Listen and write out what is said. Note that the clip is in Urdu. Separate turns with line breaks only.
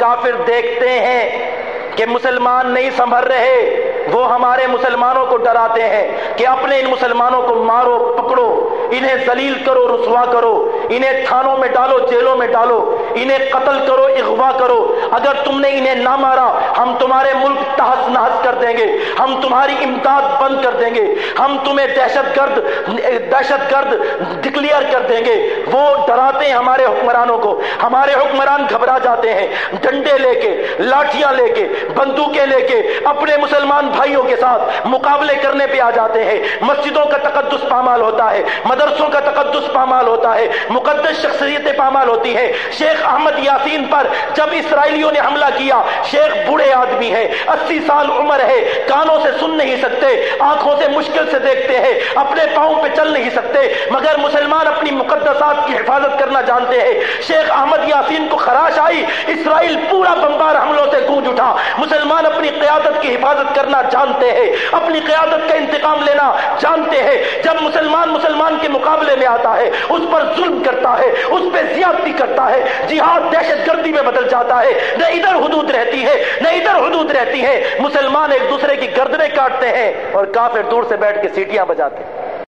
کافر دیکھتے ہیں کہ مسلمان نہیں سنبھر رہے، وہ ہمارے مسلمانوں کو ڈراتے ہیں کہ اپنے ان مسلمانوں کو مارو پکڑو انہیں ذلیل کرو، رسوا کرو، انہیں تھانوں میں ڈالو، جیلوں میں ڈالو، انہیں قتل کرو، اغوا کرو۔ اگر تم نے انہیں نہ مارا، ہم تمہارے ملک تحس نحس کر دیں گے، ہم تمہاری امداد بند کر دیں گے، ہم تمہیں دہشت گرد دہشت گرد ڈکلیئر کر دیں گے۔ وہ ڈراتے ہیں ہمارے حکمرانوں کو۔ ہمارے حکمران گھبرا جاتے ہیں، ڈنڈے لے کے لاٹیاں لے کے، بندوقیں لے کے اپنے مسلمان بھائیوں کے ساتھ مقابلے کرنے پہ آ جاتے ہیں۔ مسجدوں کا تقدس پامال ہوتا ہے مدرسوں کا تقدس پامال ہوتا ہے، مقدس شخصیتیں پامال ہوتی ہیں۔ شیخ احمد یاسین پر جب اسرائیلیوں نے حملہ کیا، شیخ بوڑھے آدمی ہے اسی سال عمر ہے، کانوں سے سن نہیں سکتے، آنکھوں سے مشکل سے دیکھتے ہیں، اپنے پاؤں پہ چل نہیں سکتے، مگر مسلمان اپنی مقدسات کی حفاظت کرنا جانتے ہیں۔ شیخ احمد یاسین کو خراش آئی، اسرائیل پورا بمبار حملوں سے گونج اٹھا۔ مسلمان اپنی قیادت کی حفاظت کرنا جانتے ہیں، اپنی قیادت کا انتقام لینا جانتے ہیں جب مسلمان مسلمان کے مقابلے میں آتا ہے، اس پر ظلم کرتا ہے، اس پہ زیادتی کرتا ہے، جہاد دہشت گردی میں بدل جاتا ہے۔ نہ ادھر حدود رہتی ہے، نہ ادھر حدود رہتی ہے۔ مسلمان ایک دوسرے کی گردنے کاٹتے ہیں اور کافر دور سے بیٹھ کے سیٹیاں بجاتے ہیں۔